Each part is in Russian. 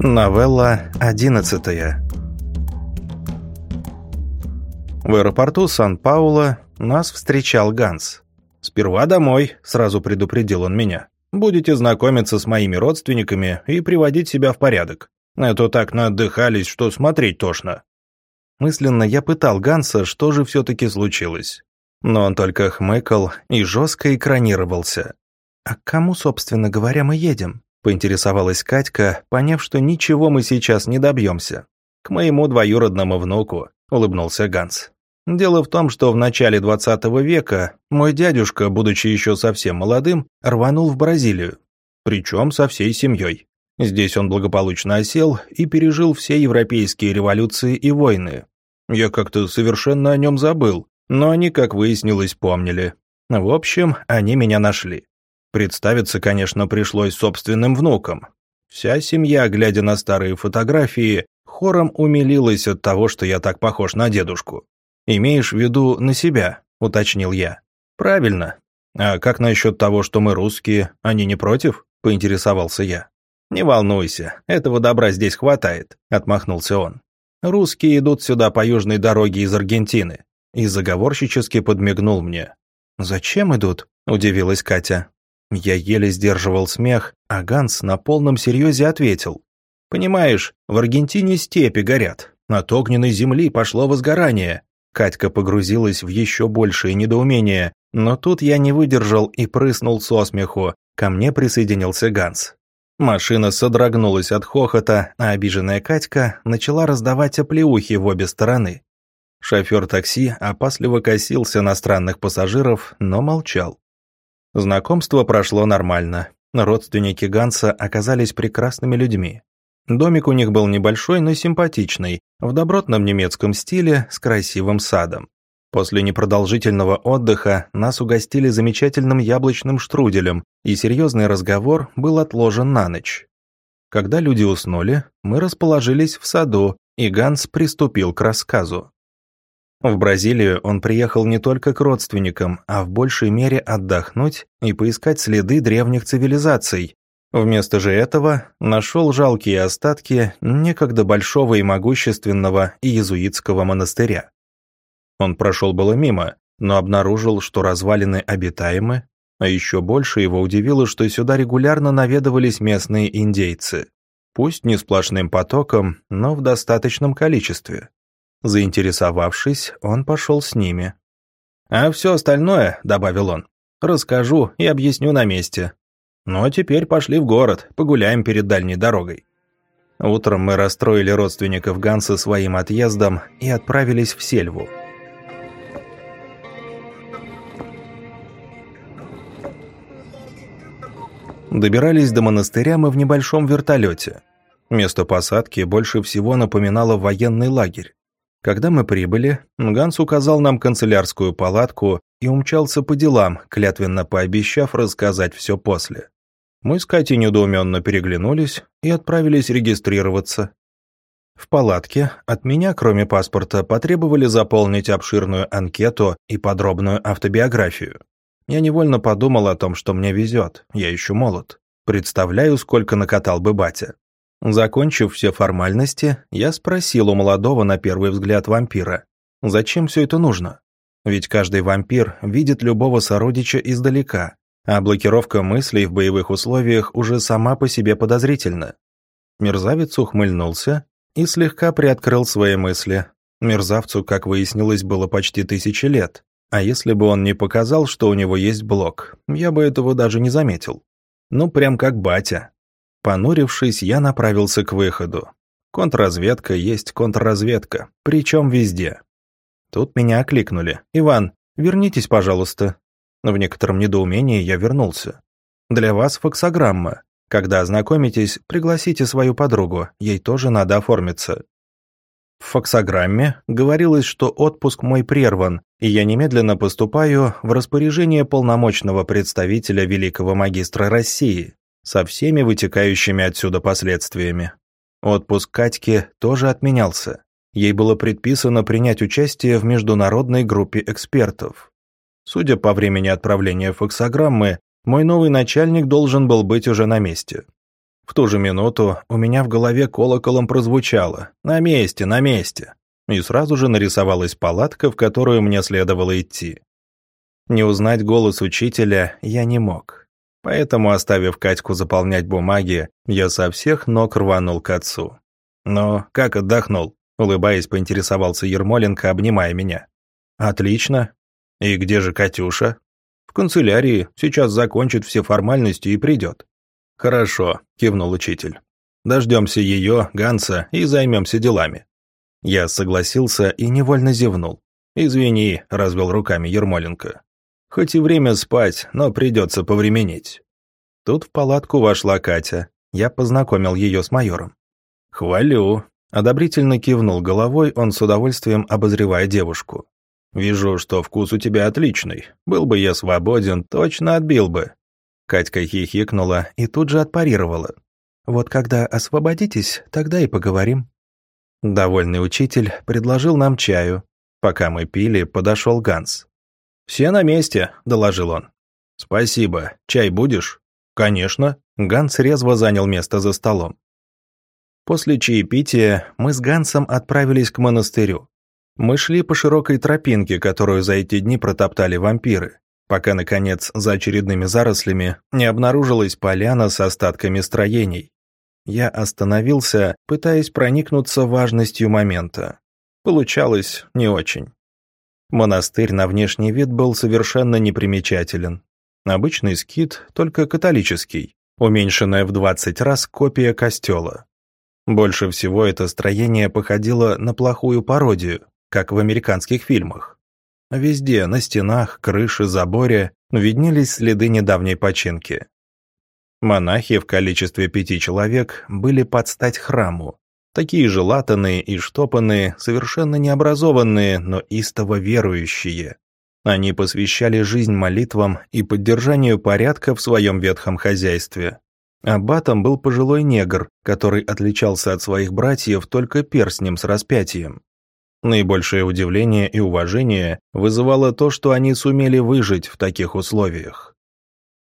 Новелла одиннадцатая В аэропорту Сан-Пауло нас встречал Ганс. «Сперва домой», — сразу предупредил он меня. «Будете знакомиться с моими родственниками и приводить себя в порядок. А то так наотдыхались, что смотреть тошно». Мысленно я пытал Ганса, что же все-таки случилось. Но он только хмыкал и жестко экранировался. «А к кому, собственно говоря, мы едем?» Поинтересовалась Катька, поняв, что ничего мы сейчас не добьемся. «К моему двоюродному внуку», — улыбнулся Ганс. «Дело в том, что в начале 20 века мой дядюшка, будучи еще совсем молодым, рванул в Бразилию. Причем со всей семьей. Здесь он благополучно осел и пережил все европейские революции и войны. Я как-то совершенно о нем забыл, но они, как выяснилось, помнили. В общем, они меня нашли. Представиться, конечно, пришлось собственным внукам. Вся семья, глядя на старые фотографии, хором умилилась от того, что я так похож на дедушку. «Имеешь в виду на себя?» – уточнил я. «Правильно. А как насчет того, что мы русские, они не против?» – поинтересовался я. «Не волнуйся, этого добра здесь хватает», – отмахнулся он. «Русские идут сюда по южной дороге из Аргентины». И заговорщически подмигнул мне. «Зачем идут?» – удивилась Катя. Я еле сдерживал смех, а Ганс на полном серьезе ответил. «Понимаешь, в Аргентине степи горят, от огненной земли пошло возгорание». Катька погрузилась в еще большее недоумение, но тут я не выдержал и прыснул со смеху. Ко мне присоединился Ганс. Машина содрогнулась от хохота, а обиженная Катька начала раздавать оплеухи в обе стороны. Шофер такси опасливо косился на странных пассажиров, но молчал. Знакомство прошло нормально. Родственники Ганса оказались прекрасными людьми. Домик у них был небольшой, но симпатичный, в добротном немецком стиле с красивым садом. После непродолжительного отдыха нас угостили замечательным яблочным штруделем, и серьезный разговор был отложен на ночь. Когда люди уснули, мы расположились в саду, и Ганс приступил к рассказу. В Бразилию он приехал не только к родственникам, а в большей мере отдохнуть и поискать следы древних цивилизаций. Вместо же этого нашел жалкие остатки некогда большого и могущественного иезуитского монастыря. Он прошел было мимо, но обнаружил, что развалины обитаемы, а еще больше его удивило, что сюда регулярно наведывались местные индейцы. Пусть не сплошным потоком, но в достаточном количестве. Заинтересовавшись, он пошел с ними. «А все остальное», — добавил он, — «расскажу и объясню на месте. Ну а теперь пошли в город, погуляем перед дальней дорогой». Утром мы расстроили родственников Ганса своим отъездом и отправились в сельву. Добирались до монастыря мы в небольшом вертолете. Место посадки больше всего напоминало военный лагерь. Когда мы прибыли, Ганс указал нам канцелярскую палатку и умчался по делам, клятвенно пообещав рассказать все после. Мы с Катей недоуменно переглянулись и отправились регистрироваться. В палатке от меня, кроме паспорта, потребовали заполнить обширную анкету и подробную автобиографию. Я невольно подумал о том, что мне везет, я еще молод. Представляю, сколько накатал бы батя. Закончив все формальности, я спросил у молодого на первый взгляд вампира, зачем все это нужно? Ведь каждый вампир видит любого сородича издалека, а блокировка мыслей в боевых условиях уже сама по себе подозрительна. Мерзавец ухмыльнулся и слегка приоткрыл свои мысли. Мерзавцу, как выяснилось, было почти тысячи лет, а если бы он не показал, что у него есть блок, я бы этого даже не заметил. Ну, прям как батя. Понурившись, я направился к выходу. Контрразведка есть контрразведка, причем везде. Тут меня окликнули. «Иван, вернитесь, пожалуйста». В некотором недоумении я вернулся. «Для вас фоксограмма. Когда ознакомитесь, пригласите свою подругу, ей тоже надо оформиться». В фоксограмме говорилось, что отпуск мой прерван, и я немедленно поступаю в распоряжение полномочного представителя великого магистра России со всеми вытекающими отсюда последствиями. Отпуск Катьки тоже отменялся. Ей было предписано принять участие в международной группе экспертов. Судя по времени отправления факсограммы, мой новый начальник должен был быть уже на месте. В ту же минуту у меня в голове колоколом прозвучало «На месте, на месте!» и сразу же нарисовалась палатка, в которую мне следовало идти. Не узнать голос учителя я не мог. Поэтому, оставив Катьку заполнять бумаги, я со всех ног рванул к отцу. «Ну, как отдохнул?» — улыбаясь, поинтересовался Ермоленко, обнимая меня. «Отлично. И где же Катюша?» «В канцелярии. Сейчас закончит все формальности и придет». «Хорошо», — кивнул учитель. «Дождемся ее, Ганса, и займемся делами». Я согласился и невольно зевнул. «Извини», — развел руками Ермоленко. «Хоть и время спать, но придется повременить». Тут в палатку вошла Катя. Я познакомил ее с майором. «Хвалю», — одобрительно кивнул головой, он с удовольствием обозревая девушку. «Вижу, что вкус у тебя отличный. Был бы я свободен, точно отбил бы». Катька хихикнула и тут же отпарировала. «Вот когда освободитесь, тогда и поговорим». Довольный учитель предложил нам чаю. Пока мы пили, подошел Ганс. «Все на месте», — доложил он. «Спасибо. Чай будешь?» «Конечно». Ганс резво занял место за столом. После чаепития мы с Гансом отправились к монастырю. Мы шли по широкой тропинке, которую за эти дни протоптали вампиры, пока, наконец, за очередными зарослями не обнаружилась поляна с остатками строений. Я остановился, пытаясь проникнуться важностью момента. Получалось не очень. Монастырь на внешний вид был совершенно непримечателен. Обычный скит, только католический, уменьшенная в 20 раз копия костела. Больше всего это строение походило на плохую пародию, как в американских фильмах. Везде, на стенах, крыше, заборе, виднелись следы недавней починки. Монахи в количестве пяти человек были под стать храму. Такие же латанные и штопанные, совершенно необразованные, но истово верующие. Они посвящали жизнь молитвам и поддержанию порядка в своем ветхом хозяйстве. Аббатом был пожилой негр, который отличался от своих братьев только перстнем с распятием. Наибольшее удивление и уважение вызывало то, что они сумели выжить в таких условиях.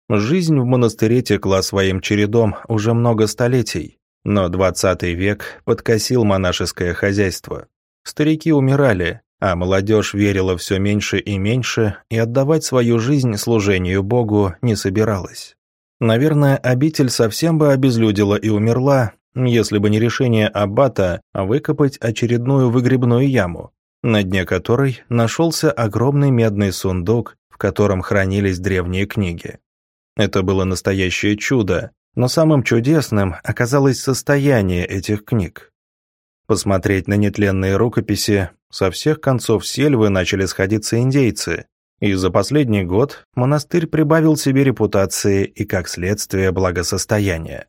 Жизнь в монастыре текла своим чередом уже много столетий, но 20 век подкосил монашеское хозяйство. Старики умирали, а молодежь верила все меньше и меньше и отдавать свою жизнь служению Богу не собиралась. Наверное, обитель совсем бы обезлюдила и умерла, если бы не решение аббата выкопать очередную выгребную яму, на дне которой нашелся огромный медный сундук, в котором хранились древние книги. Это было настоящее чудо, но самым чудесным оказалось состояние этих книг. Посмотреть на нетленные рукописи, со всех концов сельвы начали сходиться индейцы, и за последний год монастырь прибавил себе репутации и, как следствие, благосостояния.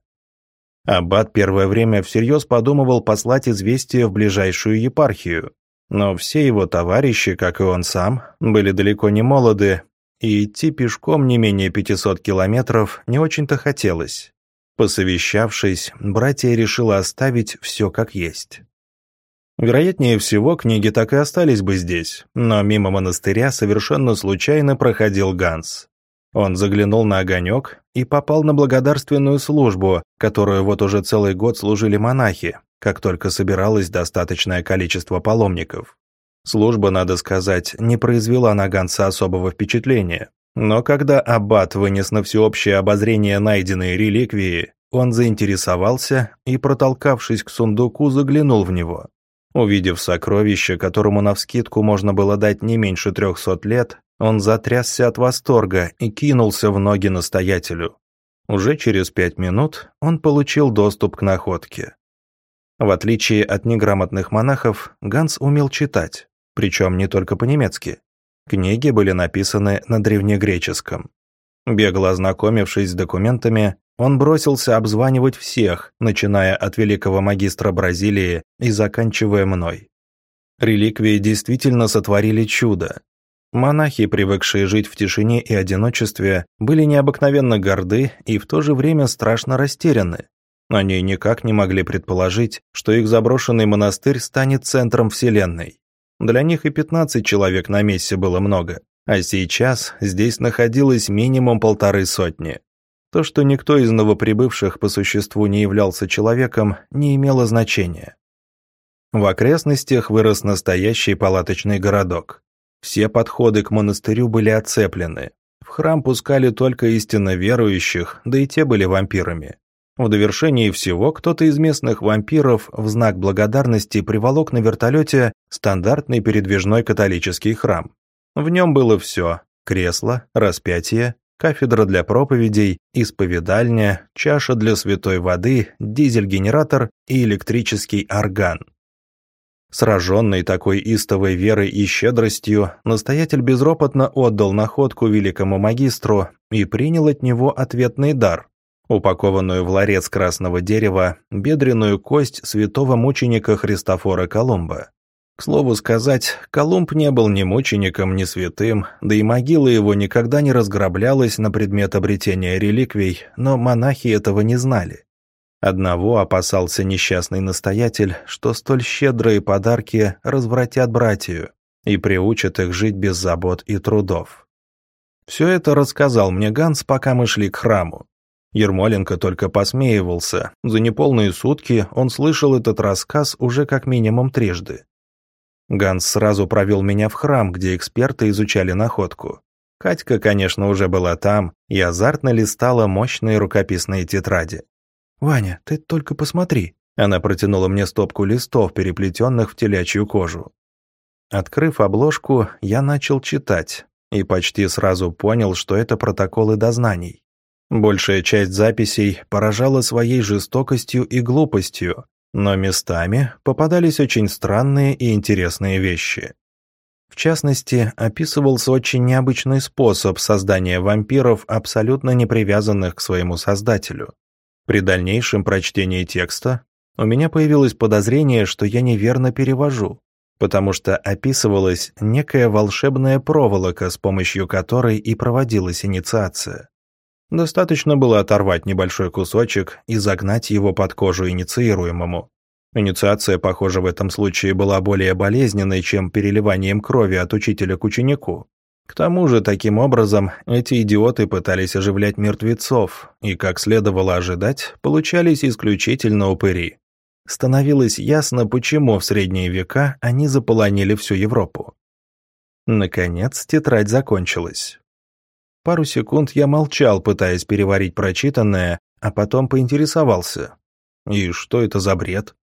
Аббат первое время всерьез подумывал послать известие в ближайшую епархию, но все его товарищи, как и он сам, были далеко не молоды и идти пешком не менее 500 километров не очень-то хотелось. Посовещавшись, братья решили оставить все как есть. Вероятнее всего, книги так и остались бы здесь, но мимо монастыря совершенно случайно проходил Ганс. Он заглянул на огонек и попал на благодарственную службу, которую вот уже целый год служили монахи, как только собиралось достаточное количество паломников. Служба, надо сказать, не произвела на Ганса особого впечатления. Но когда аббат вынес на всеобщее обозрение найденные реликвии, он заинтересовался и, протолкавшись к сундуку, заглянул в него. Увидев сокровище, которому навскидку можно было дать не меньше трехсот лет, он затрясся от восторга и кинулся в ноги настоятелю. Уже через пять минут он получил доступ к находке. В отличие от неграмотных монахов, Ганс умел читать причем не только по-немецки. Книги были написаны на древнегреческом. Бегло ознакомившись с документами, он бросился обзванивать всех, начиная от великого магистра Бразилии и заканчивая мной. Реликвии действительно сотворили чудо. Монахи, привыкшие жить в тишине и одиночестве, были необыкновенно горды и в то же время страшно растеряны. Они никак не могли предположить, что их заброшенный монастырь станет центром Вселенной. Для них и 15 человек на месте было много, а сейчас здесь находилось минимум полторы сотни. То, что никто из новоприбывших по существу не являлся человеком, не имело значения. В окрестностях вырос настоящий палаточный городок. Все подходы к монастырю были оцеплены. В храм пускали только истинно верующих, да и те были вампирами. В довершении всего кто-то из местных вампиров в знак благодарности приволок на вертолете стандартный передвижной католический храм. В нем было все – кресло, распятие, кафедра для проповедей, исповедальня, чаша для святой воды, дизель-генератор и электрический орган. Сраженный такой истовой верой и щедростью, настоятель безропотно отдал находку великому магистру и принял от него ответный дар – упакованную в ларец красного дерева бедренную кость святого мученика Христофора Колумба. К слову сказать, Колумб не был ни мучеником, ни святым, да и могила его никогда не разграблялась на предмет обретения реликвий, но монахи этого не знали. Одного опасался несчастный настоятель, что столь щедрые подарки развратят братью и приучат их жить без забот и трудов. Все это рассказал мне Ганс, пока мы шли к храму. Ермоленко только посмеивался. За неполные сутки он слышал этот рассказ уже как минимум трижды. Ганс сразу провел меня в храм, где эксперты изучали находку. Катька, конечно, уже была там и азартно листала мощные рукописные тетради. «Ваня, ты только посмотри!» Она протянула мне стопку листов, переплетенных в телячью кожу. Открыв обложку, я начал читать и почти сразу понял, что это протоколы дознаний. Большая часть записей поражала своей жестокостью и глупостью, но местами попадались очень странные и интересные вещи. В частности, описывался очень необычный способ создания вампиров, абсолютно не привязанных к своему создателю. При дальнейшем прочтении текста у меня появилось подозрение, что я неверно перевожу, потому что описывалась некая волшебная проволока, с помощью которой и проводилась инициация. Достаточно было оторвать небольшой кусочек и загнать его под кожу инициируемому. Инициация, похоже, в этом случае была более болезненной, чем переливанием крови от учителя к ученику. К тому же, таким образом, эти идиоты пытались оживлять мертвецов, и, как следовало ожидать, получались исключительно упыри. Становилось ясно, почему в средние века они заполонили всю Европу. Наконец, тетрадь закончилась. Пару секунд я молчал, пытаясь переварить прочитанное, а потом поинтересовался. «И что это за бред?»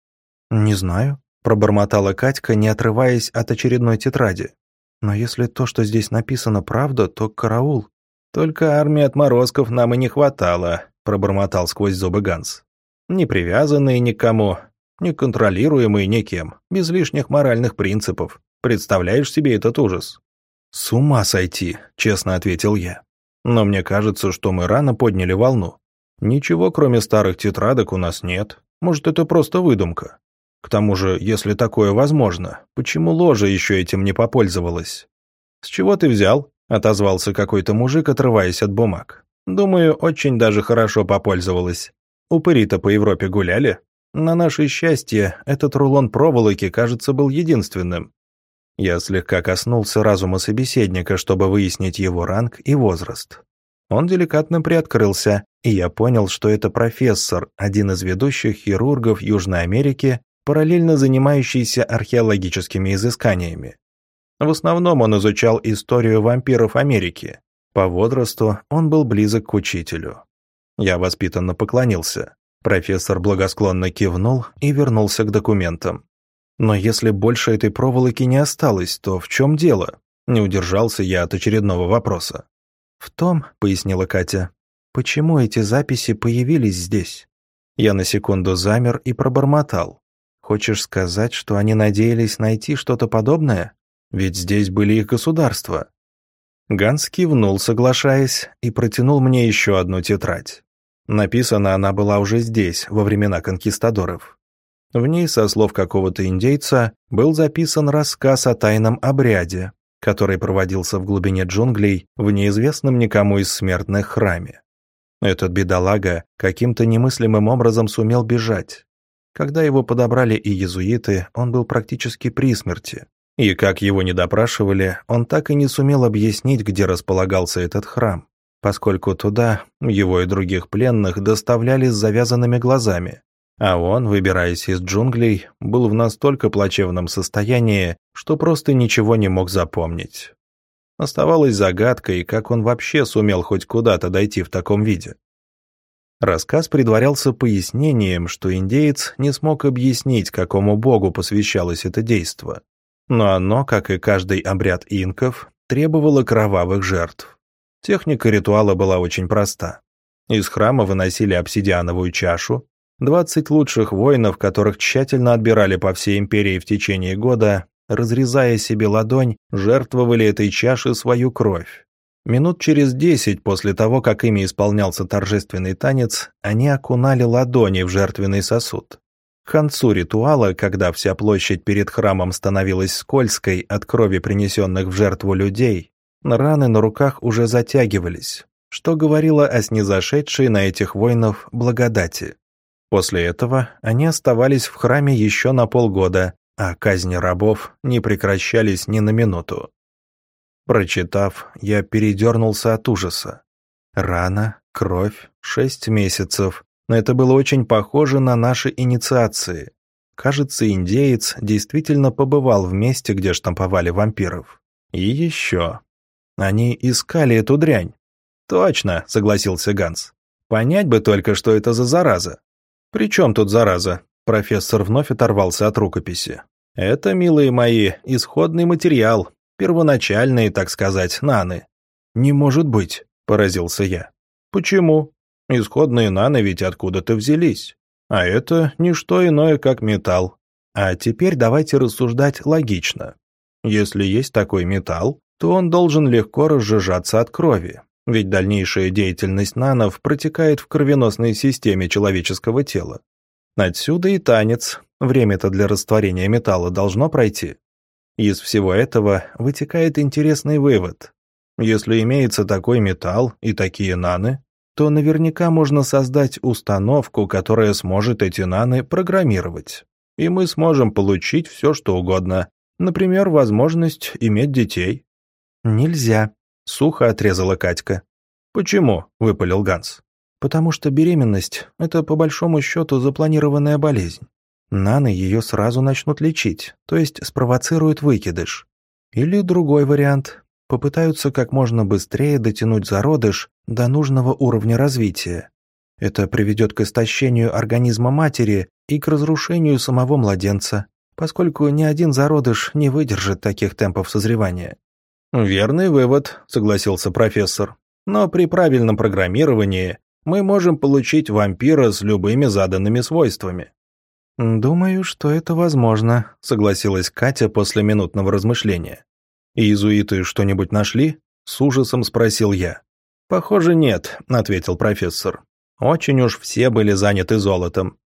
«Не знаю», — пробормотала Катька, не отрываясь от очередной тетради. «Но если то, что здесь написано, правда, то караул». «Только армии отморозков нам и не хватало», — пробормотал сквозь зубы Ганс. «Не привязанные никому, не контролируемые никем, без лишних моральных принципов. Представляешь себе этот ужас?» «С ума сойти», — честно ответил я. Но мне кажется, что мы рано подняли волну. Ничего, кроме старых тетрадок, у нас нет. Может, это просто выдумка. К тому же, если такое возможно, почему ложа еще этим не попользовалась? «С чего ты взял?» – отозвался какой-то мужик, отрываясь от бумаг. «Думаю, очень даже хорошо попользовалась. Упыри-то по Европе гуляли. На наше счастье, этот рулон проволоки, кажется, был единственным. Я слегка коснулся разума собеседника, чтобы выяснить его ранг и возраст. Он деликатно приоткрылся, и я понял, что это профессор, один из ведущих хирургов Южной Америки, параллельно занимающийся археологическими изысканиями. В основном он изучал историю вампиров Америки. По возрасту он был близок к учителю. Я воспитанно поклонился. Профессор благосклонно кивнул и вернулся к документам. Но если больше этой проволоки не осталось, то в чем дело? Не удержался я от очередного вопроса. «В том», — пояснила Катя, — «почему эти записи появились здесь?» Я на секунду замер и пробормотал. «Хочешь сказать, что они надеялись найти что-то подобное? Ведь здесь были их государства». Ганс кивнул, соглашаясь, и протянул мне еще одну тетрадь. Написана она была уже здесь, во времена конкистадоров. В ней, со слов какого-то индейца, был записан рассказ о тайном обряде, который проводился в глубине джунглей в неизвестном никому из смертных храме. Этот бедолага каким-то немыслимым образом сумел бежать. Когда его подобрали и иезуиты, он был практически при смерти. И как его не допрашивали, он так и не сумел объяснить, где располагался этот храм. поскольку туда его и других пленных доставляли с завязанными глазами. А он, выбираясь из джунглей, был в настолько плачевном состоянии, что просто ничего не мог запомнить. Оставалась загадкой, как он вообще сумел хоть куда-то дойти в таком виде. Рассказ предварялся пояснением, что индеец не смог объяснить, какому богу посвящалось это действо. Но оно, как и каждый обряд инков, требовало кровавых жертв. Техника ритуала была очень проста. Из храма выносили обсидиановую чашу, 20 лучших воинов, которых тщательно отбирали по всей империи в течение года, разрезая себе ладонь, жертвовали этой чаше свою кровь. Минут через десять после того, как ими исполнялся торжественный танец, они окунали ладони в жертвенный сосуд. К концу ритуала, когда вся площадь перед храмом становилась скользкой от крови принесенных в жертву людей, раны на руках уже затягивались, что говорило о снизошедшей на этих воинов благодати. После этого они оставались в храме еще на полгода, а казни рабов не прекращались ни на минуту. Прочитав, я передернулся от ужаса. Рана, кровь, шесть месяцев. Но это было очень похоже на наши инициации. Кажется, индеец действительно побывал в месте, где штамповали вампиров. И еще. Они искали эту дрянь. «Точно», — согласился Ганс. «Понять бы только, что это за зараза». «При чем тут зараза?» Профессор вновь оторвался от рукописи. «Это, милые мои, исходный материал, Первоначальные, так сказать, наны. «Не может быть», — поразился я. «Почему? Исходные наны ведь откуда-то взялись. А это не что иное, как металл. А теперь давайте рассуждать логично. Если есть такой металл, то он должен легко разжижаться от крови, ведь дальнейшая деятельность нанов протекает в кровеносной системе человеческого тела. Отсюда и танец. Время-то для растворения металла должно пройти. Из всего этого вытекает интересный вывод. Если имеется такой металл и такие наны, то наверняка можно создать установку, которая сможет эти наны программировать. И мы сможем получить все, что угодно. Например, возможность иметь детей. «Нельзя», — сухо отрезала Катька. «Почему?» — выпалил Ганс. «Потому что беременность — это по большому счету запланированная болезнь. Наны ее сразу начнут лечить, то есть спровоцируют выкидыш. Или другой вариант. Попытаются как можно быстрее дотянуть зародыш до нужного уровня развития. Это приведет к истощению организма матери и к разрушению самого младенца, поскольку ни один зародыш не выдержит таких темпов созревания. «Верный вывод», — согласился профессор. «Но при правильном программировании мы можем получить вампира с любыми заданными свойствами. «Думаю, что это возможно», — согласилась Катя после минутного размышления. «Иезуиты что-нибудь нашли?» — с ужасом спросил я. «Похоже, нет», — ответил профессор. «Очень уж все были заняты золотом».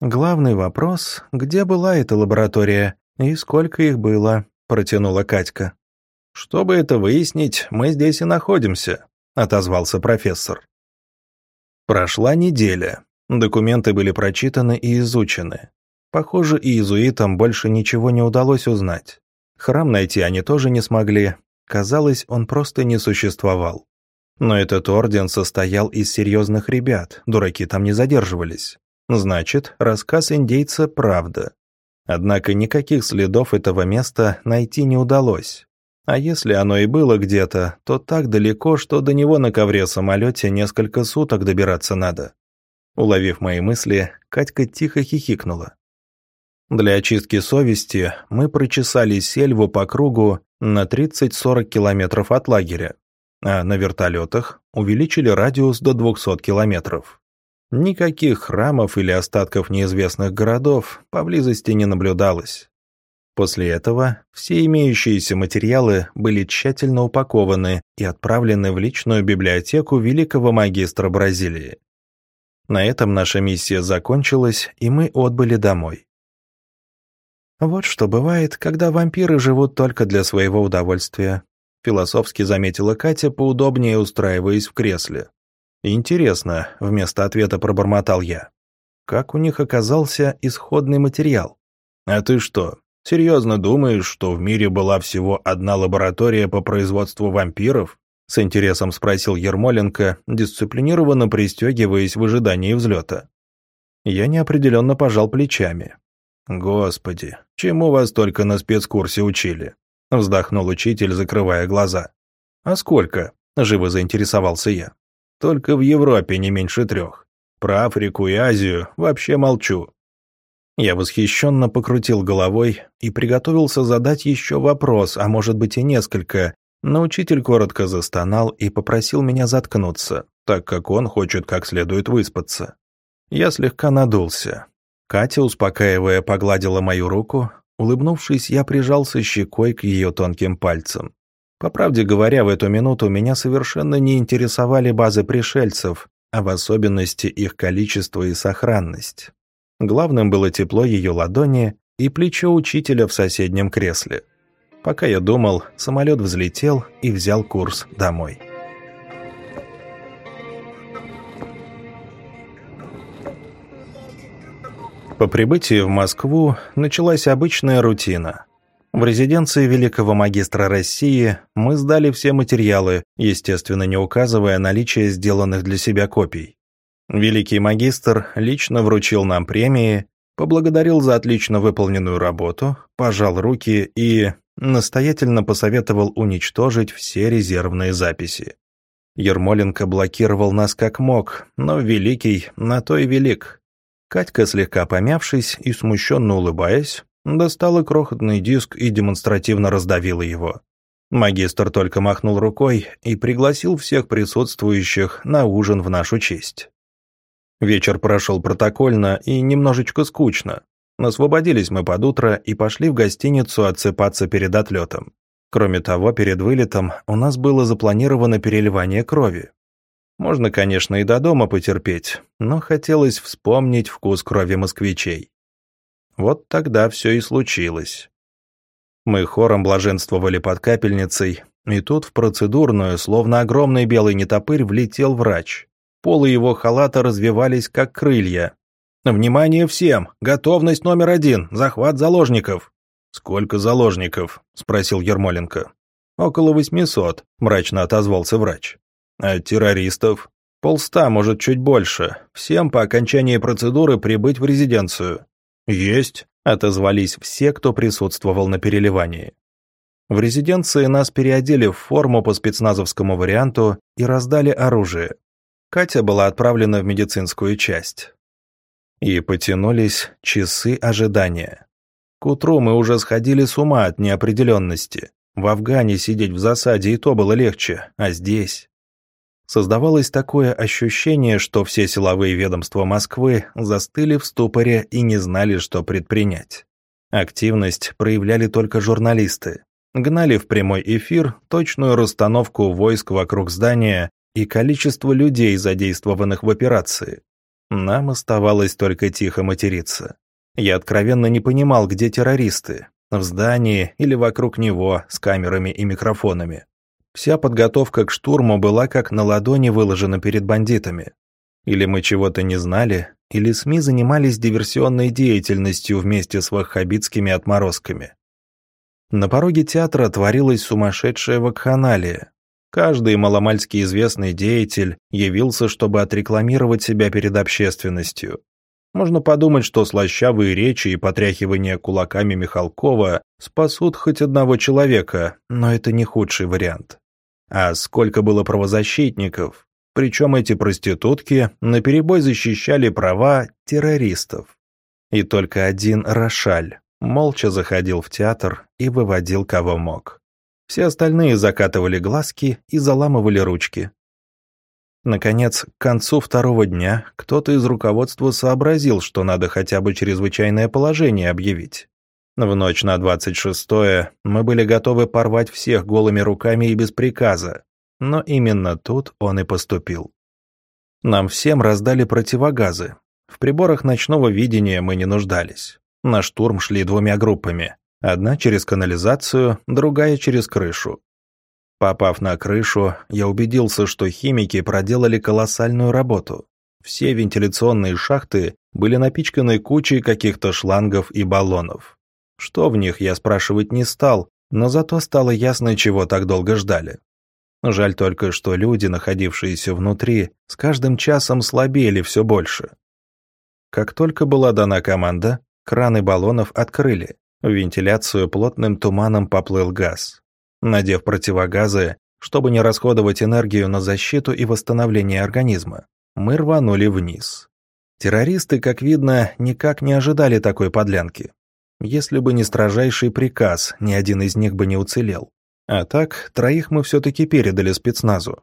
«Главный вопрос, где была эта лаборатория и сколько их было?» — протянула Катька. «Чтобы это выяснить, мы здесь и находимся», — отозвался профессор. Прошла неделя. Документы были прочитаны и изучены. Похоже, и иезуитам больше ничего не удалось узнать. Храм найти они тоже не смогли. Казалось, он просто не существовал. Но этот орден состоял из серьезных ребят, дураки там не задерживались. Значит, рассказ индейца – правда. Однако никаких следов этого места найти не удалось. А если оно и было где-то, то так далеко, что до него на ковре-самолете несколько суток добираться надо. Уловив мои мысли, Катька тихо хихикнула. Для очистки совести мы прочесали сельву по кругу на 30-40 километров от лагеря, а на вертолетах увеличили радиус до 200 километров. Никаких храмов или остатков неизвестных городов поблизости не наблюдалось. После этого все имеющиеся материалы были тщательно упакованы и отправлены в личную библиотеку великого магистра Бразилии. На этом наша миссия закончилась, и мы отбыли домой. Вот что бывает, когда вампиры живут только для своего удовольствия, философски заметила Катя, поудобнее устраиваясь в кресле. Интересно, вместо ответа пробормотал я. Как у них оказался исходный материал? А ты что, серьезно думаешь, что в мире была всего одна лаборатория по производству вампиров? С интересом спросил Ермоленко, дисциплинированно пристегиваясь в ожидании взлета. Я неопределенно пожал плечами. «Господи, чему вас только на спецкурсе учили?» Вздохнул учитель, закрывая глаза. «А сколько?» – живо заинтересовался я. «Только в Европе не меньше трех. Про Африку и Азию вообще молчу». Я восхищенно покрутил головой и приготовился задать еще вопрос, а может быть и несколько, но учитель коротко застонал и попросил меня заткнуться, так как он хочет как следует выспаться. Я слегка надулся. Катя, успокаивая, погладила мою руку. Улыбнувшись, я прижался щекой к ее тонким пальцам. По правде говоря, в эту минуту меня совершенно не интересовали базы пришельцев, а в особенности их количество и сохранность. Главным было тепло ее ладони и плечо учителя в соседнем кресле. Пока я думал, самолет взлетел и взял курс домой. По прибытии в Москву началась обычная рутина. В резиденции великого магистра России мы сдали все материалы, естественно, не указывая наличие сделанных для себя копий. Великий магистр лично вручил нам премии, поблагодарил за отлично выполненную работу, пожал руки и настоятельно посоветовал уничтожить все резервные записи. Ермоленко блокировал нас как мог, но Великий на то и велик. Катька, слегка помявшись и смущенно улыбаясь, достала крохотный диск и демонстративно раздавила его. Магистр только махнул рукой и пригласил всех присутствующих на ужин в нашу честь. Вечер прошел протокольно и немножечко скучно. Освободились мы под утро и пошли в гостиницу отсыпаться перед отлетом. Кроме того, перед вылетом у нас было запланировано переливание крови. Можно, конечно, и до дома потерпеть, но хотелось вспомнить вкус крови москвичей. Вот тогда все и случилось. Мы хором блаженствовали под капельницей, и тут в процедурную, словно огромный белый нетопырь, влетел врач. Полы его халата развивались, как крылья, «Внимание всем! Готовность номер один! Захват заложников!» «Сколько заложников?» – спросил Ермоленко. «Около восьмисот», – мрачно отозвался врач. «А террористов?» «Полста, может, чуть больше. Всем по окончании процедуры прибыть в резиденцию». «Есть», – отозвались все, кто присутствовал на переливании. В резиденции нас переодели в форму по спецназовскому варианту и раздали оружие. Катя была отправлена в медицинскую часть. И потянулись часы ожидания. К утру мы уже сходили с ума от неопределенности. В Афгане сидеть в засаде и то было легче, а здесь... Создавалось такое ощущение, что все силовые ведомства Москвы застыли в ступоре и не знали, что предпринять. Активность проявляли только журналисты. Гнали в прямой эфир точную расстановку войск вокруг здания и количество людей, задействованных в операции. Нам оставалось только тихо материться. Я откровенно не понимал, где террористы. В здании или вокруг него с камерами и микрофонами. Вся подготовка к штурму была как на ладони выложена перед бандитами. Или мы чего-то не знали, или СМИ занимались диверсионной деятельностью вместе с ваххабитскими отморозками. На пороге театра творилась сумасшедшая вакханалия. Каждый маломальски известный деятель явился, чтобы отрекламировать себя перед общественностью. Можно подумать, что слащавые речи и потряхивание кулаками Михалкова спасут хоть одного человека, но это не худший вариант. А сколько было правозащитников, причем эти проститутки наперебой защищали права террористов. И только один Рошаль молча заходил в театр и выводил кого мог. Все остальные закатывали глазки и заламывали ручки. Наконец, к концу второго дня кто-то из руководства сообразил, что надо хотя бы чрезвычайное положение объявить. В ночь на 26-е мы были готовы порвать всех голыми руками и без приказа, но именно тут он и поступил. Нам всем раздали противогазы. В приборах ночного видения мы не нуждались. На штурм шли двумя группами. Одна через канализацию, другая через крышу. Попав на крышу, я убедился, что химики проделали колоссальную работу. Все вентиляционные шахты были напичканы кучей каких-то шлангов и баллонов. Что в них, я спрашивать не стал, но зато стало ясно, чего так долго ждали. Жаль только, что люди, находившиеся внутри, с каждым часом слабели все больше. Как только была дана команда, краны баллонов открыли, в вентиляцию плотным туманом поплыл газ. Надев противогазы, чтобы не расходовать энергию на защиту и восстановление организма, мы рванули вниз. Террористы, как видно, никак не ожидали такой подлянки. Если бы не строжайший приказ, ни один из них бы не уцелел. А так, троих мы все-таки передали спецназу.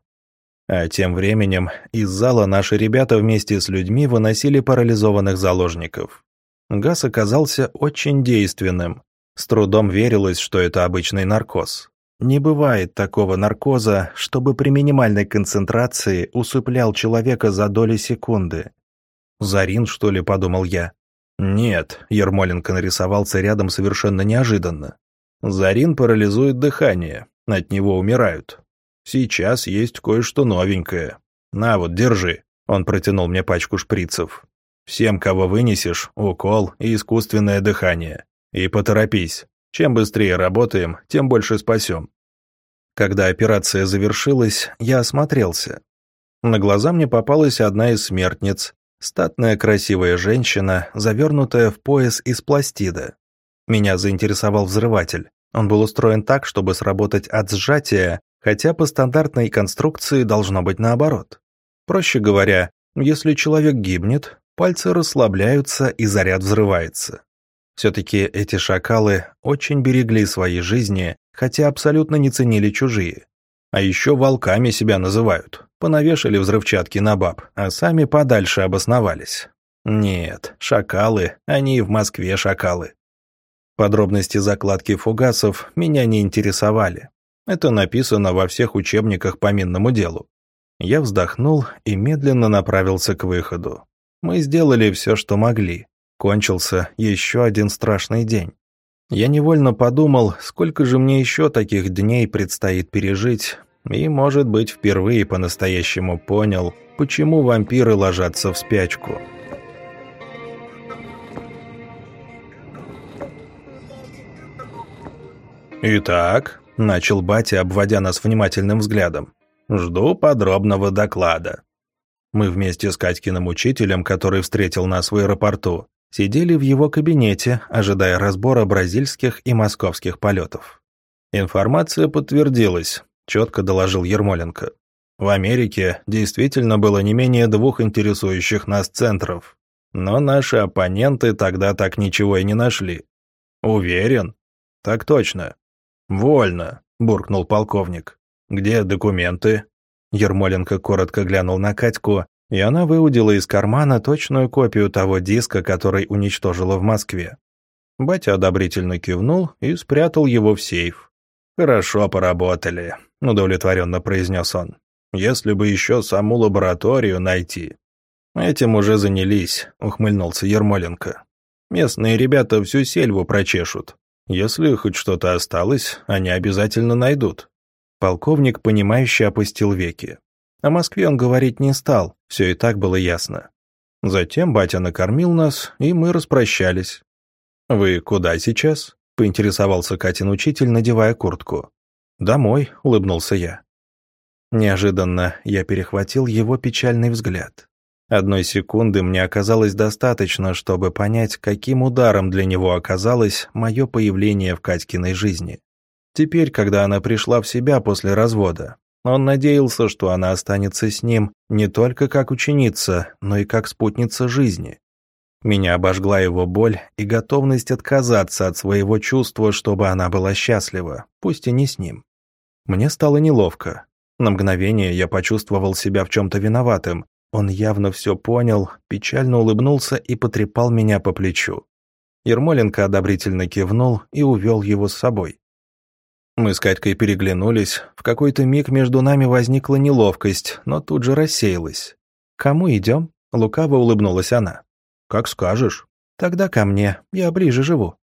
А тем временем из зала наши ребята вместе с людьми выносили парализованных заложников. Газ оказался очень действенным. С трудом верилось, что это обычный наркоз. Не бывает такого наркоза, чтобы при минимальной концентрации усыплял человека за доли секунды. «Зарин, что ли?» – подумал я. «Нет», – Ермоленко нарисовался рядом совершенно неожиданно. Зарин парализует дыхание, от него умирают. Сейчас есть кое-что новенькое. На вот, держи. Он протянул мне пачку шприцев. Всем, кого вынесешь, укол и искусственное дыхание. И поторопись. Чем быстрее работаем, тем больше спасем. Когда операция завершилась, я осмотрелся. На глаза мне попалась одна из смертниц, статная красивая женщина, завернутая в пояс из пластида. Меня заинтересовал взрыватель. Он был устроен так, чтобы сработать от сжатия, хотя по стандартной конструкции должно быть наоборот. Проще говоря, если человек гибнет, пальцы расслабляются и заряд взрывается. Все-таки эти шакалы очень берегли свои жизни, хотя абсолютно не ценили чужие. А еще волками себя называют. Понавешали взрывчатки на баб, а сами подальше обосновались. Нет, шакалы, они и в Москве шакалы. Подробности закладки фугасов меня не интересовали. Это написано во всех учебниках по минному делу. Я вздохнул и медленно направился к выходу. Мы сделали все, что могли. Кончился еще один страшный день. Я невольно подумал, сколько же мне еще таких дней предстоит пережить, и, может быть, впервые по-настоящему понял, почему вампиры ложатся в спячку. «Итак», — начал батя, обводя нас внимательным взглядом, — «жду подробного доклада». Мы вместе с Катькиным учителем, который встретил нас в аэропорту, сидели в его кабинете, ожидая разбора бразильских и московских полетов. Информация подтвердилась, четко доложил Ермоленко. В Америке действительно было не менее двух интересующих нас центров, но наши оппоненты тогда так ничего и не нашли. Уверен? Так точно. «Вольно», — буркнул полковник. «Где документы?» Ермоленко коротко глянул на Катьку, и она выудила из кармана точную копию того диска, который уничтожила в Москве. Батя одобрительно кивнул и спрятал его в сейф. «Хорошо поработали», — удовлетворенно произнес он. «Если бы еще саму лабораторию найти». «Этим уже занялись», — ухмыльнулся Ермоленко. «Местные ребята всю сельву прочешут. Если хоть что-то осталось, они обязательно найдут. Полковник, понимающе опустил веки. О Москве он говорить не стал, все и так было ясно. Затем батя накормил нас, и мы распрощались. «Вы куда сейчас?» — поинтересовался Катин учитель, надевая куртку. «Домой», — улыбнулся я. Неожиданно я перехватил его печальный взгляд. Одной секунды мне оказалось достаточно, чтобы понять, каким ударом для него оказалось мое появление в Катькиной жизни. Теперь, когда она пришла в себя после развода, он надеялся, что она останется с ним не только как ученица, но и как спутница жизни. Меня обожгла его боль и готовность отказаться от своего чувства, чтобы она была счастлива, пусть и не с ним. Мне стало неловко. На мгновение я почувствовал себя в чем-то виноватым, он явно все понял, печально улыбнулся и потрепал меня по плечу. Ермоленко одобрительно кивнул и увел его с собой. Мы с Катькой переглянулись, в какой-то миг между нами возникла неловкость, но тут же рассеялась. «Кому идем?» — лукаво улыбнулась она. «Как скажешь». «Тогда ко мне, я ближе живу».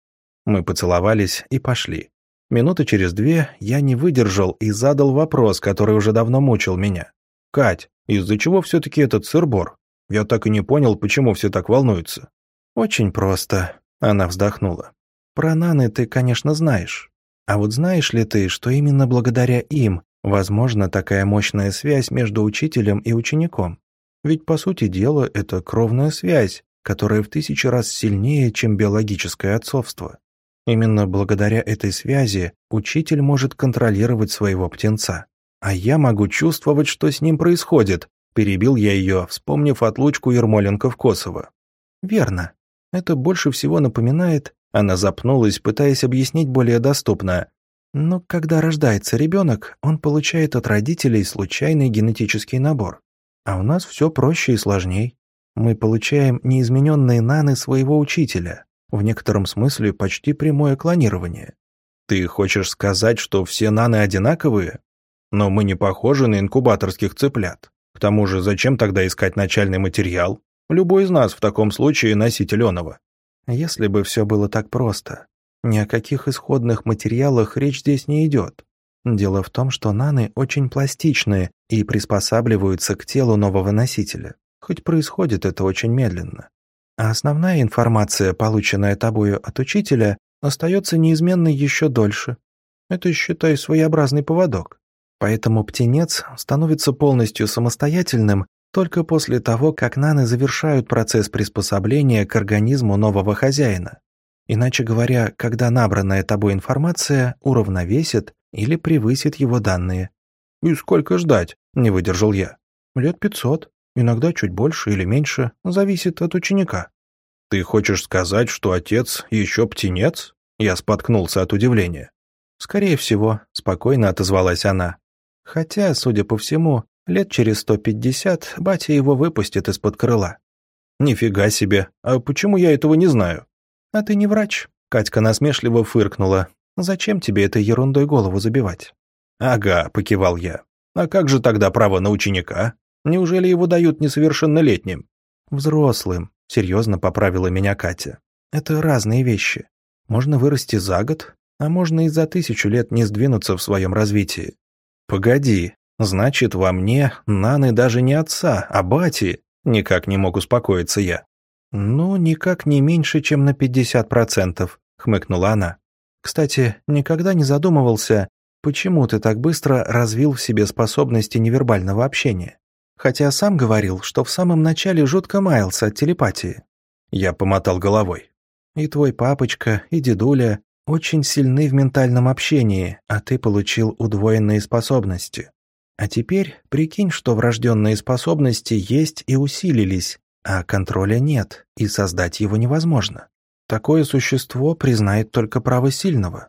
Мы поцеловались и пошли. Минуты через две я не выдержал и задал вопрос, который уже давно мучил меня. «Кать, из-за чего все-таки этот сыр-бор? Я так и не понял, почему все так волнуются». «Очень просто», — она вздохнула. «Про наны ты, конечно, знаешь. А вот знаешь ли ты, что именно благодаря им Возможно, такая мощная связь между учителем и учеником. Ведь, по сути дела, это кровная связь, которая в тысячи раз сильнее, чем биологическое отцовство. Именно благодаря этой связи учитель может контролировать своего птенца. А я могу чувствовать, что с ним происходит, перебил я ее, вспомнив отлучку Ермоленко в Косово. Верно. Это больше всего напоминает... Она запнулась, пытаясь объяснить более доступно. Но когда рождается ребенок, он получает от родителей случайный генетический набор. А у нас все проще и сложней. Мы получаем неизмененные наны своего учителя, в некотором смысле почти прямое клонирование. Ты хочешь сказать, что все наны одинаковые? Но мы не похожи на инкубаторских цыплят. К тому же, зачем тогда искать начальный материал? Любой из нас в таком случае носитель оного. Если бы все было так просто. Ни о каких исходных материалах речь здесь не идет. Дело в том, что наны очень пластичные и приспосабливаются к телу нового носителя, хоть происходит это очень медленно. А основная информация, полученная тобою от учителя, остается неизменной еще дольше. Это, считай, своеобразный поводок. Поэтому птенец становится полностью самостоятельным только после того, как наны завершают процесс приспособления к организму нового хозяина. Иначе говоря, когда набранная тобой информация уравновесит или превысит его данные. «И сколько ждать?» – не выдержал я. «Лет пятьсот. Иногда чуть больше или меньше. Зависит от ученика». «Ты хочешь сказать, что отец еще птенец?» Я споткнулся от удивления. «Скорее всего», – спокойно отозвалась она. «Хотя, судя по всему, лет через сто пятьдесят батя его выпустит из-под крыла». «Нифига себе! А почему я этого не знаю?» «А ты не врач?» Катька насмешливо фыркнула, Зачем тебе этой ерундой голову забивать?» «Ага», — покивал я. «А как же тогда право на ученика? Неужели его дают несовершеннолетним?» «Взрослым», — серьезно поправила меня Катя. «Это разные вещи. Можно вырасти за год, а можно и за тысячу лет не сдвинуться в своем развитии». «Погоди, значит, во мне наны даже не отца, а бати?» Никак не мог успокоиться я. «Ну, никак не меньше, чем на пятьдесят процентов», — хмыкнула она. Кстати, никогда не задумывался, почему ты так быстро развил в себе способности невербального общения. Хотя сам говорил, что в самом начале жутко маялся от телепатии. Я помотал головой. И твой папочка, и дедуля очень сильны в ментальном общении, а ты получил удвоенные способности. А теперь прикинь, что врожденные способности есть и усилились, а контроля нет, и создать его невозможно. Такое существо признает только право сильного.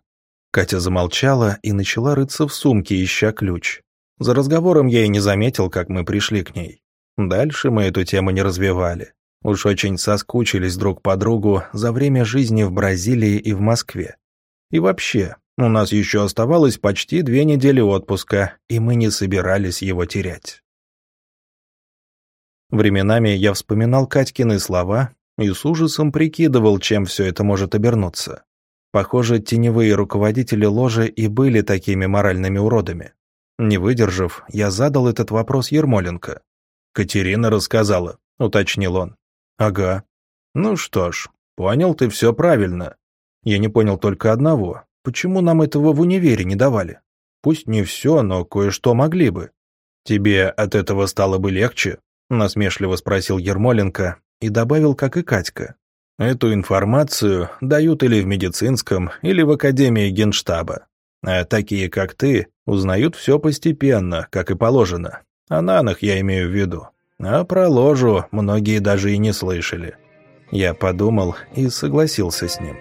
Катя замолчала и начала рыться в сумке, ища ключ. За разговором я и не заметил, как мы пришли к ней. Дальше мы эту тему не развивали. Уж очень соскучились друг по другу за время жизни в Бразилии и в Москве. И вообще, у нас еще оставалось почти две недели отпуска, и мы не собирались его терять. Временами я вспоминал Катькины слова и с ужасом прикидывал, чем все это может обернуться. Похоже, теневые руководители ложи и были такими моральными уродами. Не выдержав, я задал этот вопрос Ермоленко. «Катерина рассказала», — уточнил он. «Ага». «Ну что ж, понял ты все правильно. Я не понял только одного. Почему нам этого в универе не давали? Пусть не все, но кое-что могли бы». «Тебе от этого стало бы легче?» — насмешливо спросил Ермоленко, и добавил, как и Катька. Эту информацию дают или в медицинском, или в Академии Генштаба. А такие, как ты, узнают все постепенно, как и положено. О нанах я имею в виду. А про ложу многие даже и не слышали. Я подумал и согласился с ним.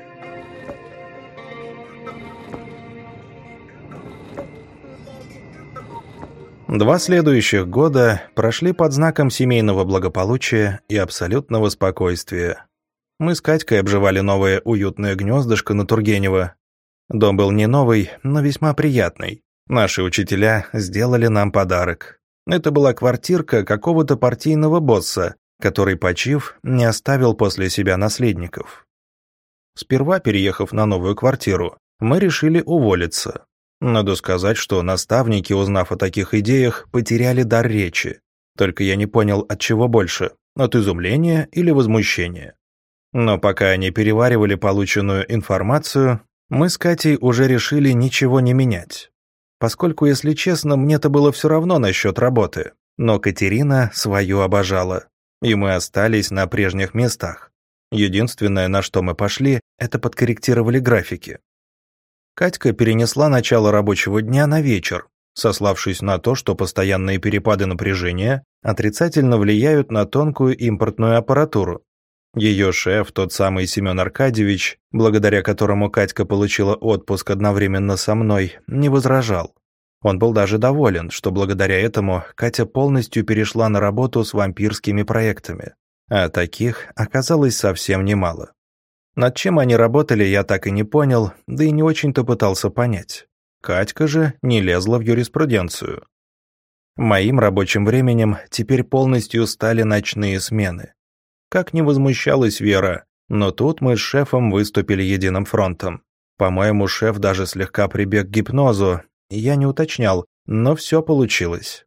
Два следующих года прошли под знаком семейного благополучия и абсолютного спокойствия. Мы с Катькой обживали новое уютное гнездышко на Тургенева. Дом был не новый, но весьма приятный. Наши учителя сделали нам подарок. Это была квартирка какого-то партийного босса, который, почив, не оставил после себя наследников. Сперва, переехав на новую квартиру, мы решили уволиться. Надо сказать, что наставники, узнав о таких идеях, потеряли дар речи. Только я не понял, от чего больше – от изумления или возмущения. Но пока они переваривали полученную информацию, мы с Катей уже решили ничего не менять. поскольку, если честно, мне-то было все равно насчет работы. Но Катерина свою обожала, и мы остались на прежних местах. Единственное, на что мы пошли, это подкорректировали графики. Катька перенесла начало рабочего дня на вечер, сославшись на то, что постоянные перепады напряжения отрицательно влияют на тонкую импортную аппаратуру. Ее шеф, тот самый Семен Аркадьевич, благодаря которому Катька получила отпуск одновременно со мной, не возражал. Он был даже доволен, что благодаря этому Катя полностью перешла на работу с вампирскими проектами. А таких оказалось совсем немало. Над чем они работали, я так и не понял, да и не очень-то пытался понять. Катька же не лезла в юриспруденцию. Моим рабочим временем теперь полностью стали ночные смены. Как не возмущалась Вера, но тут мы с шефом выступили единым фронтом. По-моему, шеф даже слегка прибег к гипнозу, я не уточнял, но все получилось.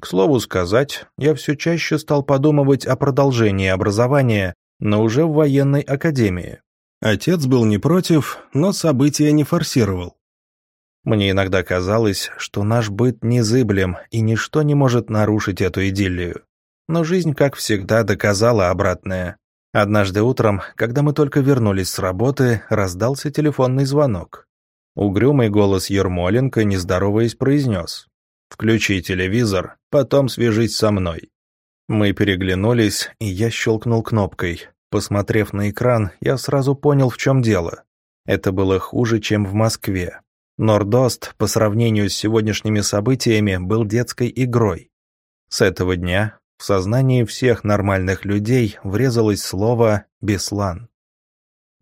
К слову сказать, я все чаще стал подумывать о продолжении образования, но уже в военной академии. Отец был не против, но события не форсировал. Мне иногда казалось, что наш быт незыблем, и ничто не может нарушить эту идиллию. Но жизнь, как всегда, доказала обратное. Однажды утром, когда мы только вернулись с работы, раздался телефонный звонок. Угрюмый голос Ермоленко, не здороваясь, произнес. «Включи телевизор, потом свяжись со мной». Мы переглянулись, и я щелкнул кнопкой. Посмотрев на экран, я сразу понял, в чем дело. Это было хуже, чем в Москве. Нордост, по сравнению с сегодняшними событиями, был детской игрой. С этого дня в сознании всех нормальных людей врезалось слово «Беслан».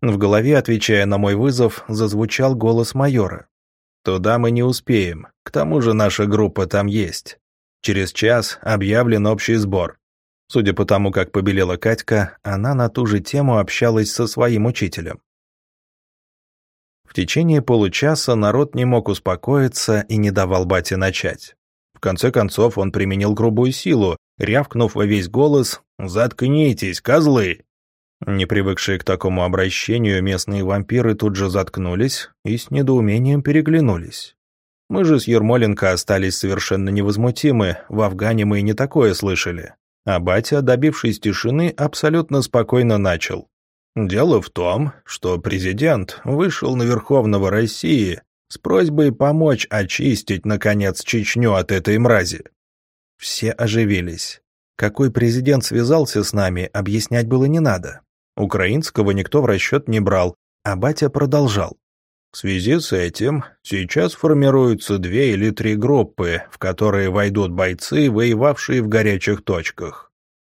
В голове, отвечая на мой вызов, зазвучал голос майора. «Туда мы не успеем, к тому же наша группа там есть. Через час объявлен общий сбор. Судя по тому, как побелела Катька, она на ту же тему общалась со своим учителем. В течение получаса народ не мог успокоиться и не давал бате начать. В конце концов он применил грубую силу, рявкнув во весь голос «Заткнитесь, козлы!». Не привыкшие к такому обращению, местные вампиры тут же заткнулись и с недоумением переглянулись. Мы же с Ермоленко остались совершенно невозмутимы, в Афгане мы и не такое слышали. А батя, добившись тишины, абсолютно спокойно начал. «Дело в том, что президент вышел на Верховного России с просьбой помочь очистить, наконец, Чечню от этой мрази». Все оживились. Какой президент связался с нами, объяснять было не надо. Украинского никто в расчет не брал, а батя продолжал. В связи с этим сейчас формируются две или три группы, в которые войдут бойцы, воевавшие в горячих точках.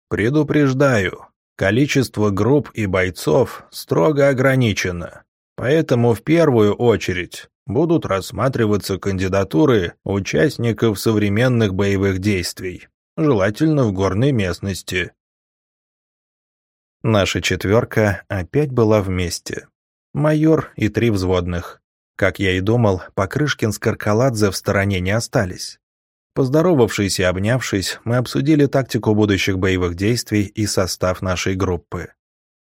Предупреждаю, количество групп и бойцов строго ограничено, поэтому в первую очередь будут рассматриваться кандидатуры участников современных боевых действий, желательно в горной местности. Наша четверка опять была вместе майор и три взводных. Как я и думал, Покрышкин с Каркаладзе в стороне не остались. Поздоровавшись и обнявшись, мы обсудили тактику будущих боевых действий и состав нашей группы.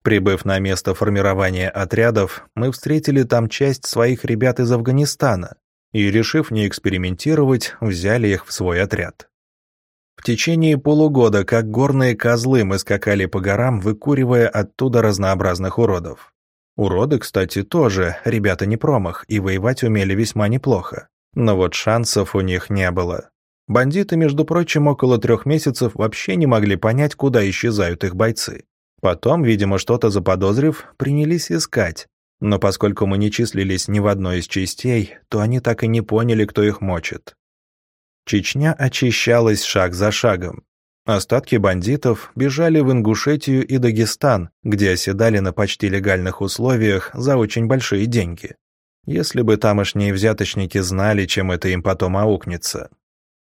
Прибыв на место формирования отрядов, мы встретили там часть своих ребят из Афганистана и, решив не экспериментировать, взяли их в свой отряд. В течение полугода, как горные козлы, мы скакали по горам, выкуривая оттуда разнообразных уродов. Уроды, кстати, тоже, ребята не промах, и воевать умели весьма неплохо. Но вот шансов у них не было. Бандиты, между прочим, около трех месяцев вообще не могли понять, куда исчезают их бойцы. Потом, видимо, что-то заподозрив, принялись искать. Но поскольку мы не числились ни в одной из частей, то они так и не поняли, кто их мочит. Чечня очищалась шаг за шагом. Остатки бандитов бежали в Ингушетию и Дагестан, где оседали на почти легальных условиях за очень большие деньги. Если бы тамошние взяточники знали, чем это им потом аукнется.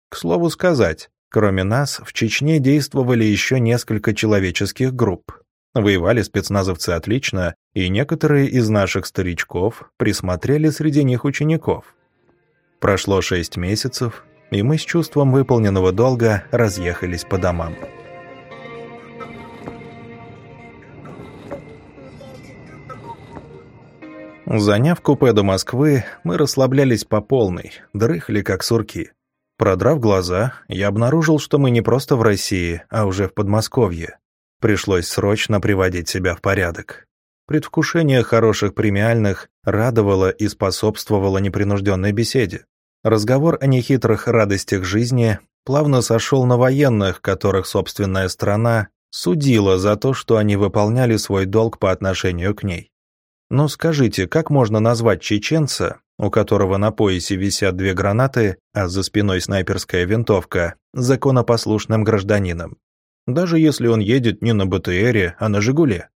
К слову сказать, кроме нас, в Чечне действовали еще несколько человеческих групп. Воевали спецназовцы отлично, и некоторые из наших старичков присмотрели среди них учеников. Прошло шесть месяцев, и мы с чувством выполненного долга разъехались по домам. Заняв купе до Москвы, мы расслаблялись по полной, дрыхли как сурки. Продрав глаза, я обнаружил, что мы не просто в России, а уже в Подмосковье. Пришлось срочно приводить себя в порядок. Предвкушение хороших премиальных радовало и способствовало непринужденной беседе. Разговор о нехитрых радостях жизни плавно сошел на военных, которых собственная страна судила за то, что они выполняли свой долг по отношению к ней. Но скажите, как можно назвать чеченца, у которого на поясе висят две гранаты, а за спиной снайперская винтовка, законопослушным гражданином? Даже если он едет не на БТРе, а на «Жигуле».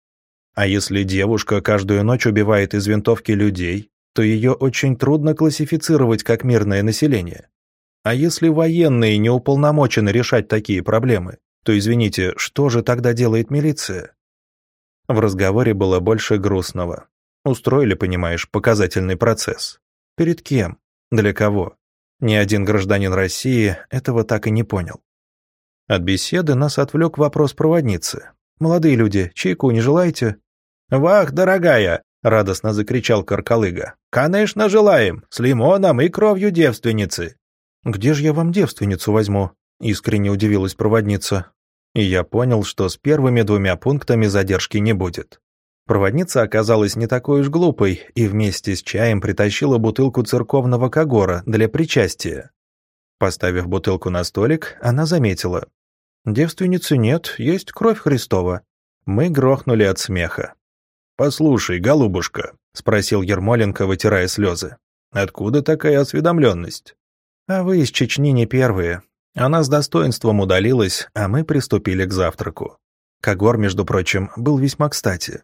А если девушка каждую ночь убивает из винтовки людей, то ее очень трудно классифицировать как мирное население. А если военные не уполномочены решать такие проблемы, то, извините, что же тогда делает милиция? В разговоре было больше грустного. Устроили, понимаешь, показательный процесс. Перед кем? Для кого? Ни один гражданин России этого так и не понял. От беседы нас отвлек вопрос проводницы. «Молодые люди, чайку не желаете?» «Вах, дорогая!» — радостно закричал Каркалыга. «Конечно желаем! С лимоном и кровью девственницы!» «Где же я вам девственницу возьму?» — искренне удивилась проводница. И я понял, что с первыми двумя пунктами задержки не будет. Проводница оказалась не такой уж глупой и вместе с чаем притащила бутылку церковного кагора для причастия. Поставив бутылку на столик, она заметила. «Девственницы нет, есть кровь Христова». Мы грохнули от смеха. «Послушай, голубушка», — спросил Ермоленко, вытирая слезы, «откуда такая осведомленность?» «А вы из Чечни не первые». Она с достоинством удалилась, а мы приступили к завтраку. Кагор, между прочим, был весьма кстати.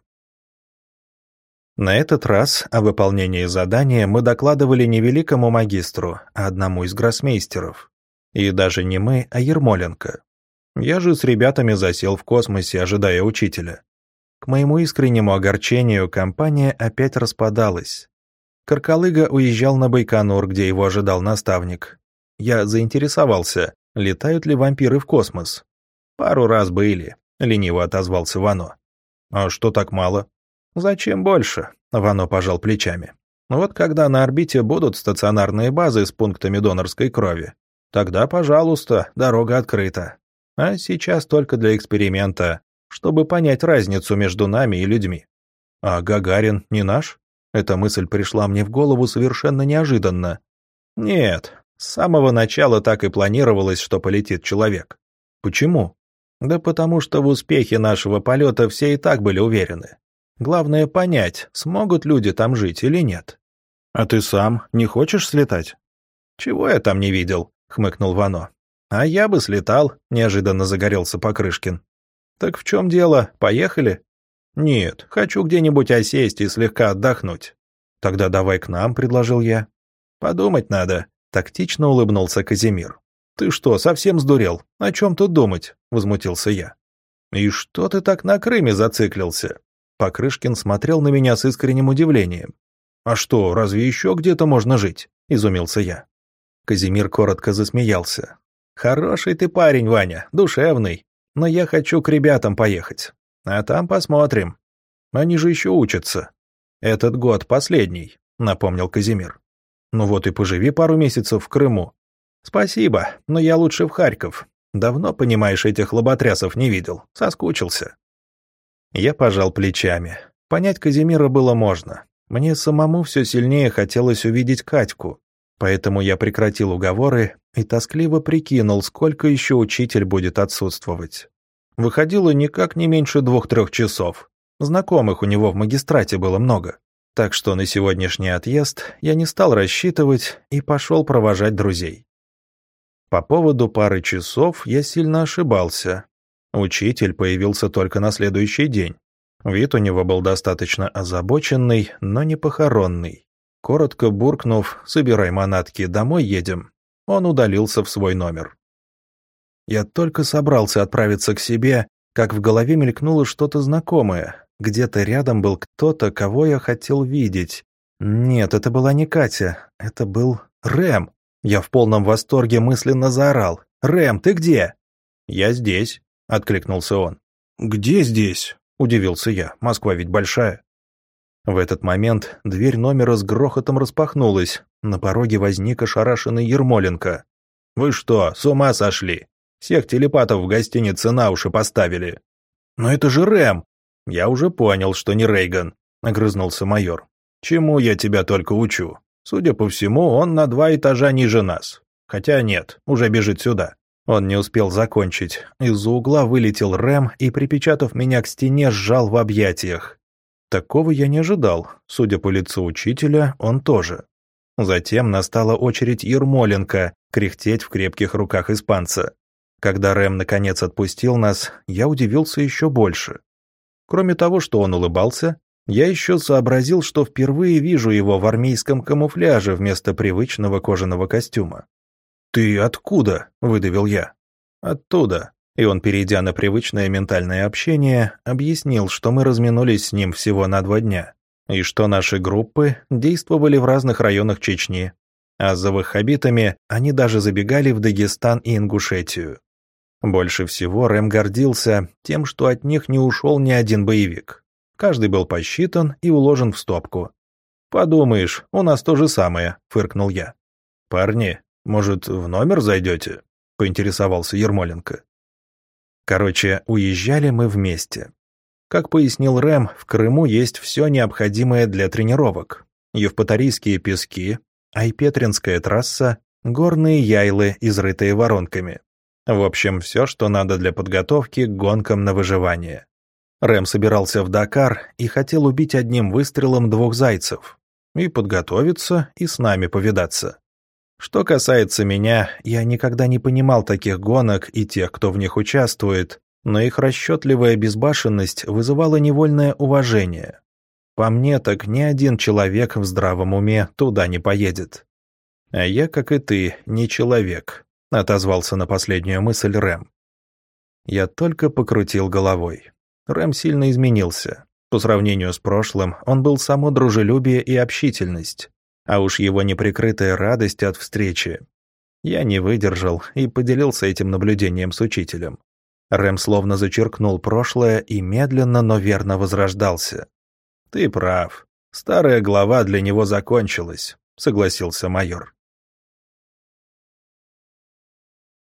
На этот раз о выполнении задания мы докладывали не великому магистру, а одному из гроссмейстеров. И даже не мы, а Ермоленко. Я же с ребятами засел в космосе, ожидая учителя. К моему искреннему огорчению компания опять распадалась. Каркалыга уезжал на Байконур, где его ожидал наставник. Я заинтересовался, летают ли вампиры в космос. Пару раз были, лениво отозвался Вано. А что так мало? «Зачем больше?» — Вано пожал плечами. «Вот когда на орбите будут стационарные базы с пунктами донорской крови, тогда, пожалуйста, дорога открыта. А сейчас только для эксперимента, чтобы понять разницу между нами и людьми. А Гагарин не наш? Эта мысль пришла мне в голову совершенно неожиданно. Нет, с самого начала так и планировалось, что полетит человек. Почему? Да потому что в успехе нашего полета все и так были уверены. Главное понять, смогут люди там жить или нет. А ты сам не хочешь слетать? Чего я там не видел? хмыкнул Вано. А я бы слетал, неожиданно загорелся Покрышкин. Так в чем дело? Поехали? Нет, хочу где-нибудь осесть и слегка отдохнуть. Тогда давай к нам, предложил я. Подумать надо, тактично улыбнулся Казимир. Ты что, совсем сдурел? О чем тут думать? возмутился я. И что ты так на Крыме зациклился? Покрышкин смотрел на меня с искренним удивлением. «А что, разве еще где-то можно жить?» – изумился я. Казимир коротко засмеялся. «Хороший ты парень, Ваня, душевный. Но я хочу к ребятам поехать. А там посмотрим. Они же еще учатся. Этот год последний», – напомнил Казимир. «Ну вот и поживи пару месяцев в Крыму». «Спасибо, но я лучше в Харьков. Давно, понимаешь, этих лоботрясов не видел. Соскучился». Я пожал плечами. Понять Казимира было можно. Мне самому все сильнее хотелось увидеть Катьку. Поэтому я прекратил уговоры и тоскливо прикинул, сколько еще учитель будет отсутствовать. Выходило никак не меньше двух-трех часов. Знакомых у него в магистрате было много. Так что на сегодняшний отъезд я не стал рассчитывать и пошел провожать друзей. По поводу пары часов я сильно ошибался. Учитель появился только на следующий день. Вид у него был достаточно озабоченный, но не похоронный. Коротко буркнув «собирай манатки, домой едем», он удалился в свой номер. Я только собрался отправиться к себе, как в голове мелькнуло что-то знакомое. Где-то рядом был кто-то, кого я хотел видеть. Нет, это была не Катя, это был Рэм. Я в полном восторге мысленно заорал. «Рэм, ты где?» «Я здесь», откликнулся он. «Где здесь?» – удивился я. «Москва ведь большая». В этот момент дверь номера с грохотом распахнулась. На пороге возник ошарашенный Ермоленко. «Вы что, с ума сошли? Всех телепатов в гостинице на уши поставили». «Но это же Рэм!» «Я уже понял, что не Рейган», — огрызнулся майор. «Чему я тебя только учу? Судя по всему, он на два этажа ниже нас. Хотя нет, уже бежит сюда». Он не успел закончить. Из-за угла вылетел Рэм и, припечатав меня к стене, сжал в объятиях. Такого я не ожидал. Судя по лицу учителя, он тоже. Затем настала очередь Ермоленко кряхтеть в крепких руках испанца. Когда Рэм наконец отпустил нас, я удивился еще больше. Кроме того, что он улыбался, я еще сообразил, что впервые вижу его в армейском камуфляже вместо привычного кожаного костюма. «Ты откуда?» – выдавил я. «Оттуда», и он, перейдя на привычное ментальное общение, объяснил, что мы разминулись с ним всего на два дня, и что наши группы действовали в разных районах Чечни, а за ваххабитами они даже забегали в Дагестан и Ингушетию. Больше всего Рэм гордился тем, что от них не ушел ни один боевик. Каждый был посчитан и уложен в стопку. «Подумаешь, у нас то же самое», — фыркнул я. «Парни, может, в номер зайдете?» — поинтересовался Ермоленко. Короче, уезжали мы вместе. Как пояснил Рэм, в Крыму есть все необходимое для тренировок. Евпаторийские пески, Айпетринская трасса, горные яйлы, изрытые воронками. В общем, все, что надо для подготовки к гонкам на выживание. Рэм собирался в Дакар и хотел убить одним выстрелом двух зайцев. И подготовиться, и с нами повидаться. Что касается меня, я никогда не понимал таких гонок и тех, кто в них участвует, но их расчетливая безбашенность вызывала невольное уважение. По мне, так ни один человек в здравом уме туда не поедет. А я, как и ты, не человек, отозвался на последнюю мысль Рэм. Я только покрутил головой. Рэм сильно изменился. По сравнению с прошлым, он был само дружелюбие и общительность а уж его неприкрытая радость от встречи. Я не выдержал и поделился этим наблюдением с учителем. Рэм словно зачеркнул прошлое и медленно, но верно возрождался. «Ты прав. Старая глава для него закончилась», — согласился майор.